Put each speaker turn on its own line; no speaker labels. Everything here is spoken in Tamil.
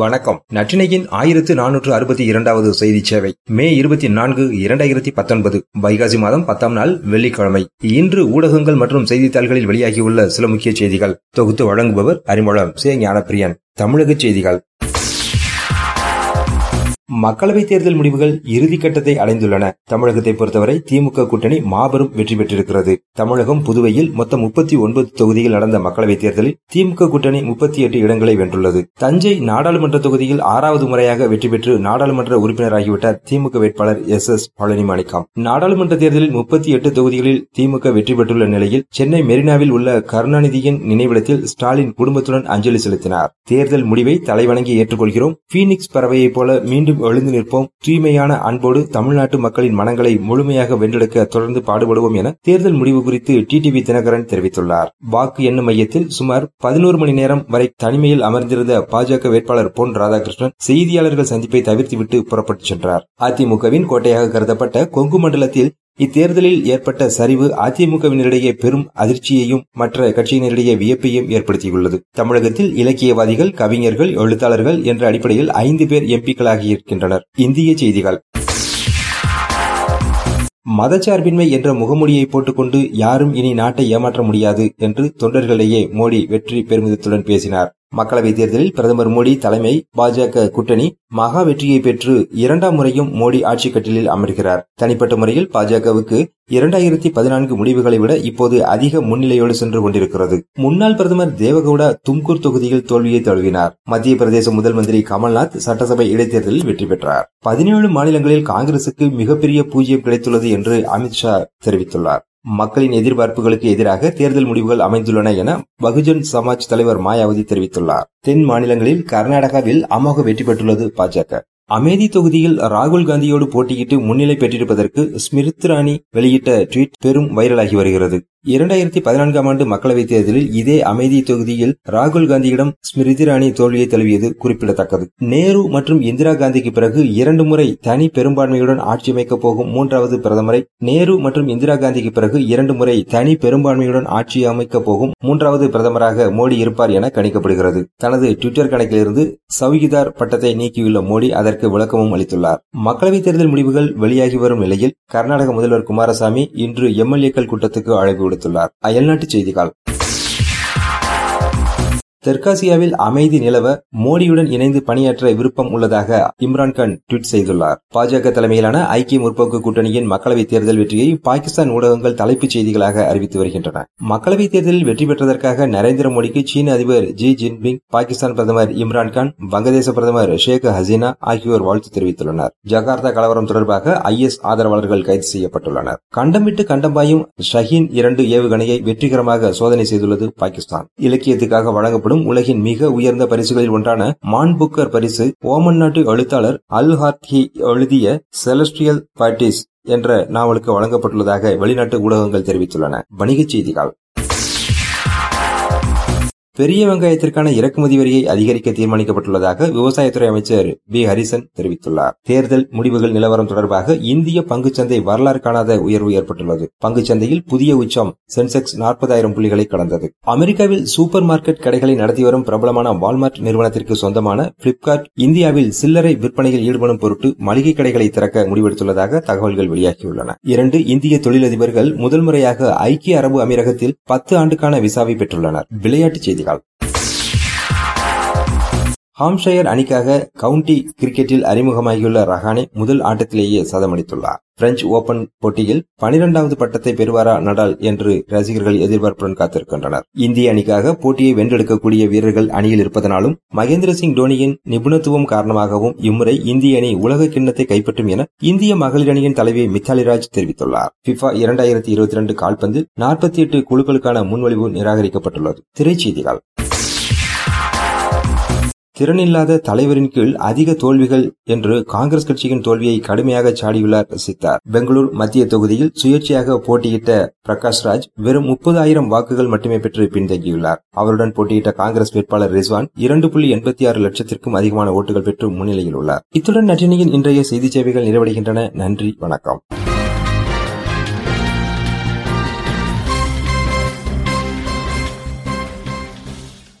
வணக்கம். நற்றினையின் ஆயிரத்து நானூற்று அறுபத்தி இரண்டாவது செய்தி சேவை. மே இருபத்தி நான்கு இரண்டாயிரத்தி பத்தொன்பது வைகாசி மாதம் பத்தாம் நாள் வெள்ளிக்கிழமை. இன்று ஊடகங்கள் மற்றும் செய்தித்தாள்களில் வெளியாகியுள்ள சில முக்கிய செய்திகள். தொகுத்து வழங்குபவர் அறிமுகம். சே ஞானப்பிரியன் தமிழக செய்திகள். மக்களவைத் தேர்தல் முடிவுகள் இறுதிக்கட்டத்தை அடைந்துள்ளன. தமிழகத்தை பொறுத்தவரை திமுக கூட்டணி மாபெரும் வெற்றி பெற்றிருக்கிறது. தமிழகம் புதுவையில் மொத்தம் முப்பத்தி ஒன்பது தொகுதியில் நடந்த மக்களவைத் தேர்தலில் திமுக கூட்டணி முப்பத்தி எட்டு இடங்களை வென்றுள்ளது. தஞ்சை நாடாளுமன்ற தொகுதியில் ஆறாவது முறையாக வெற்றி பெற்று நாடாளுமன்ற உறுப்பினராகிவிட்டார் திமுக வேட்பாளர் எஸ் எஸ் பழனி மாணிக்கம் நாடாளுமன்ற தேர்தலில் முப்பத்தி எட்டு தொகுதிகளில் திமுக வெற்றி பெற்றுள்ள நிலையில் சென்னை மெரினாவில் உள்ள கருணாநிதியின் நினைவிடத்தில் ஸ்டாலின் குடும்பத்துடன் அஞ்சலி செலுத்தினார். தேர்தல் முடிவை தலைவணங்கி ஏற்றுக்கொள்கிறோம். பீனிக்ஸ் பறவையைப் போல மீண்டும் எழுந்து நிற்போம். தூய்மையான அன்போடு தமிழ்நாட்டு மக்களின் மனங்களை முழுமையாக வென்றெடுக்க தொடர்ந்து பாடுபடுவோம் என தேர்தல் முடிவு குறித்து டிடிவி தினகரன் தெரிவித்துள்ளார். வாக்கு எண்ணும் மையத்தில் சுமார் பதினோரு மணி நேரம் வரை தனிமையில் அமர்ந்திருந்த பாஜக வேட்பாளர் பொன் ராதாகிருஷ்ணன் செய்தியாளர்கள் சந்திப்பை தவிர்த்துவிட்டு புறப்பட்டுச் சென்றார். அதிமுகவின் கோட்டையாக கருதப்பட்ட கொங்கு மண்டலத்தில் இத்தேர்தலில் ஏற்பட்ட சரிவு அதிமுகவினரிடையே பெரும் அதிர்ச்சியையும் மற்ற கட்சியினரிடையே வியப்பையும் ஏற்படுத்தியுள்ளது. தமிழகத்தில் இலக்கியவாதிகள் கவிஞர்கள் எழுத்தாளர்கள் என்ற அடிப்படையில் ஐந்து பேர் எம்பிக்களாகியிருக்கின்றனர். இந்திய செய்திகள். மதச்சார்பின்மை என்ற முகமூடியை போட்டுக்கொண்டு யாரும் இனி நாட்டை ஏமாற்ற முடியாது என்று தொண்டர்களிடையே மோடி வெற்றி பெருமிதத்துடன் பேசினார். மக்களவைத் தேர்தலில் பிரதமர் மோடி தலைமை பாஜக கூட்டணி மகா வெற்றியை பெற்று இரண்டாம் முறையும் மோடி ஆட்சி கட்டிலில் அமர்கிறார். தனிப்பட்ட முறையில் பாஜகவுக்கு இரண்டாயிரத்தி பதினான்கு முடிவுகளை விட இப்போது அதிக முன்னிலையோடு சென்று கொண்டிருக்கிறது. முன்னாள் பிரதமர் தேவகவுடா தும்கூர் தொகுதியில் தோல்வியை தழுவினார். மத்திய பிரதேச முதல் மந்திரி கமல்நாத் சட்டசபை இடைத்தேர்தலில் வெற்றி பெற்றார். பதினேழு மாநிலங்களில் காங்கிரசுக்கு மிகப்பெரிய பூஜ்யம் கிடைத்துள்ளது என்று அமித்ஷா தெரிவித்துள்ளார். மக்களின் எதிர்பார்ப்புகளுக்கு எதிராக தேர்தல் முடிவுகள் அமைந்துள்ளன என பகுஜன் சமாஜ் தலைவர் மாயாவதி தெரிவித்துள்ளார். தென் மாநிலங்களில் கர்நாடகாவில் அமோக வெற்றி பெற்றுள்ளது பாஜக. அமேதி தொகுதியில் ராகுல் காந்தியோடு போட்டியிட்டு முன்னிலை பெற்றிருப்பதற்கு ஸ்மிருத் ராணி வெளியிட்ட ட்வீட் பெரும் வைரலாகி வருகிறது. இரண்டாயிரத்தி பதினான்காம் ஆண்டு மக்களவைத் தேர்தலில் இதே அமைதி தொகுதியில் ராகுல் காந்தியிடம் ஸ்மிருதி இரானி தோல்வியை தழுவியது குறிப்பிடத்தக்கது. நேரு மற்றும் இந்திரா காந்திக்கு பிறகு இரண்டு முறை தனி பெரும்பான்மையுடன் ஆட்சி அமைக்கப் போகும் மூன்றாவது பிரதமரை நேரு மற்றும் இந்திரா காந்திக்கு பிறகு இரண்டு முறை தனி பெரும்பான்மையுடன் ஆட்சி அமைக்கப் போகும் மூன்றாவது பிரதமராக மோடி இருப்பார் என கணிக்கப்படுகிறது. தனது டுவிட்டர் கணக்கிலிருந்து சவுகிதார் பட்டத்தை நீக்கியுள்ள மோடி அதற்கு விளக்கமும் அளித்துள்ளார். மக்களவைத் தேர்தல் முடிவுகள் வெளியாகி வரும் நிலையில் கர்நாடக முதல்வர் குமாரசாமி இன்று எம்எல்ஏக்கள் கூட்டத்துக்கு அழைப்பு விடுத்துள்ளார் அயல்நாட்டு செய்திகள். தெற்காசியாவில் அமைதி நிலவ மோடியுடன் இணைந்து பணியாற்ற விருப்பம் உள்ளதாக இம்ரான்கான் ட்வீட் செய்துள்ளார். பாஜக தலைமையிலான ஐக்கிய முற்போக்கு கூட்டணியின் மக்களவைத் தேர்தல் வெற்றியை பாகிஸ்தான் ஊடகங்கள் தலைப்புச் செய்திகளாக அறிவித்து வருகின்றன. மக்களவைத் தேர்தலில் வெற்றி பெற்றதற்காக நரேந்திர மோடிக்கு சீன அதிபர் ஜி ஜின்பிங் பாகிஸ்தான் பிரதமர் இம்ரான்கான் வங்கதேச பிரதமர் ஷேக் ஹசீனா ஆகியோர் வாழ்த்து தெரிவித்துள்ளனர். ஜகார்த்தா கலவரம் தொடர்பாக ஐஎஸ் ஆதரவாளர்கள் கைது செய்யப்பட்டுள்ளனர். கண்டம் விட்டு கண்டம் பாயும் ஷஹீன் இரண்டு ஏவுகணையை வெற்றிகரமாக சோதனை செய்துள்ளது பாகிஸ்தான். இலக்கியத்துக்காக வழங்கப்படும் வழங்கப்படும் உலகின் மிக உயர்ந்த பரிசுகளில் ஒன்றான மான் புக்கர் பரிசு ஓமன் நாட்டு எழுத்தாளர் அல் ஹார்ஹி எழுதிய செலஸ்டியல் பார்ட்டிஸ் என்ற நாவலுக்கு வழங்கப்பட்டுள்ளதாக வெளிநாட்டு ஊடகங்கள் தெரிவித்துள்ளன. வணிகச் செய்திகள். பெரிய வெங்காயத்திற்கான இறக்குமதி வரியை அதிகரிக்க தீர்மானிக்கப்பட்டுள்ளதாக விவசாயத்துறை அமைச்சர் பி ஹரிசன் தெரிவித்துள்ளார். தேர்தல் முடிவுகள் நிலவரம் தொடர்பாக இந்திய பங்குச்சந்தை வரலாறு காணாத உயர்வு ஏற்பட்டுள்ளது. பங்குச்சந்தையில் புதிய உச்சம் சென்செக்ஸ் நாற்பதாயிரம் புள்ளிகளை கடந்தது. அமெரிக்காவில் சூப்பர் மார்க்கெட் கடைகளை நடத்தி வரும் பிரபலமான வால்மார்ட் நிறுவனத்திற்கு சொந்தமான பிளிப்கார்ட் இந்தியாவில் சில்லறை விற்பனையில் ஈடுபடும் பொருட்டு மளிகை கடைகளை திறக்க முடிவெடுத்துள்ளதாக தகவல்கள் வெளியாகியுள்ளன. இரண்டு இந்திய தொழிலதிபர்கள் முதல் முறையாக ஐக்கிய அரபு அமீரகத்தில் பத்து ஆண்டுக்கான விசாவை பெற்றுள்ளனர். விளையாட்டுச் செய்திகள். legal ஹாம்ஷயர் அணிக்காக கவுண்டி கிரிக்கெட்டில் அறிமுகமாகியுள்ள ரஹானே முதல் ஆட்டத்திலேயே சதமடித்துள்ளார் பிரெஞ்சு ஓபன் போட்டியில் பனிரெண்டாவது பட்டத்தை பெறுவாரா நடால் என்று ரசிகர்கள் எதிர்பார்ப்புடன் காத்திருக்கின்றனர். இந்திய அணிக்காக போட்டியை வென்றெடுக்கக்கூடிய வீரர்கள் அணியில் இருப்பதனாலும் மகேந்திர சிங் டோனியின் நிபுணத்துவம் காரணமாகவும் இம்முறை இந்திய அணி உலக கிண்ணத்தை கைப்பற்றும் என இந்திய மகளிர் அணியின் தலைவி மித்தாலி ராஜ் தெரிவித்துள்ளார். பிஃபா இரண்டாயிரத்தி இருபத்தி இரண்டு கால்பந்து நாற்பத்தி எட்டு குழுக்களுக்கான முன்மொழிவு நிராகரிக்கப்பட்டுள்ளது. திரைச்செய்திகள் திறனில்லாத தலைவரின் கீழ் அதிக தோல்விகள் என்று காங்கிரஸ் கட்சியின் தோல்வியை கடுமையாக சாடியுள்ளார் சித்தார். பெங்களூர் மத்திய தொகுதியில் சுயேட்சையாக போட்டியிட்ட பிரகாஷ் ராஜ் வெறும் முப்பது ஆயிரம் வாக்குகள் மட்டுமே பெற்று பின்தங்கியுள்ளார். அவருடன் போட்டியிட்ட காங்கிரஸ் வேட்பாளர் ரிஸ்வான் இரண்டு புள்ளி எண்பத்தி ஆறு லட்சத்திற்கும் அதிகமான ஓட்டுகள் பெற்று முன்னிலையில் உள்ளார். இத்துடன் நட்டினியின் இன்றைய செய்தி சேவைகள் நிறைவடைகின்றன. நன்றி வணக்கம்.